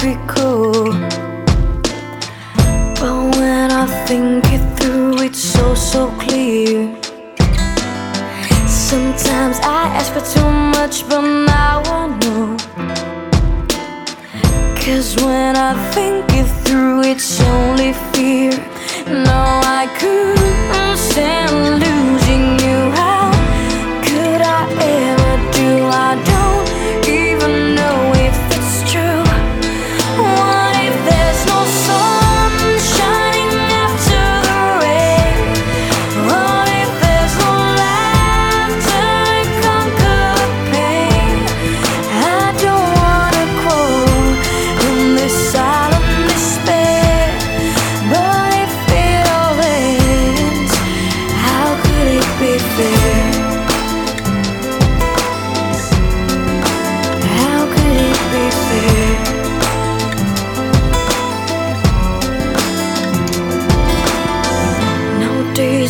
typical. But when I think it through, it's so, so clear. Sometimes I ask for too much, but now I know. Cause when I think it through, it's only fear. No, I couldn't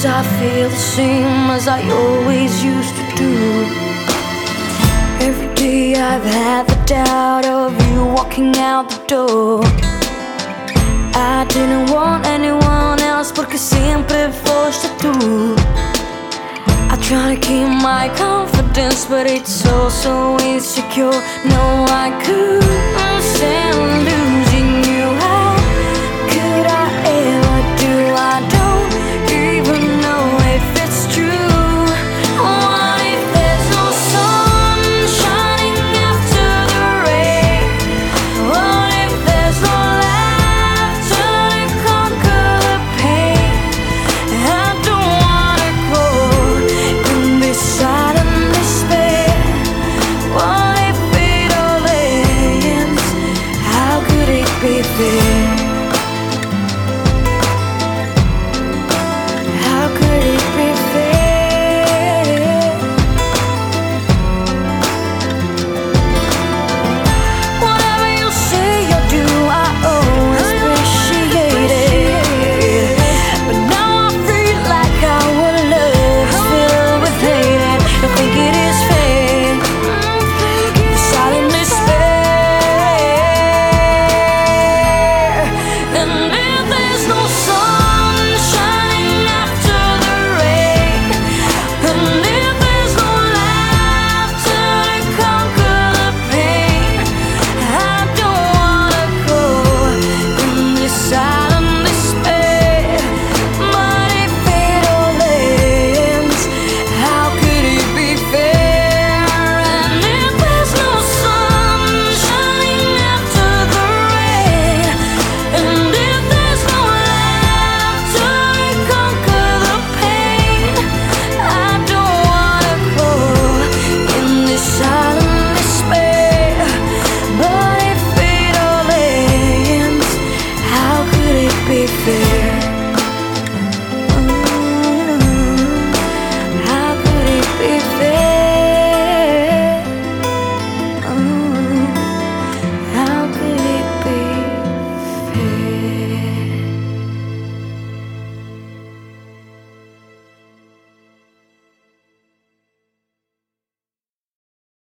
Nowadays I feel the same as I always used to do. Every day I've had the doubt of you walking out the door. I didn't want anyone else porque sempre foste tu. I try to keep my confidence, but it's so so insecure. No, I could.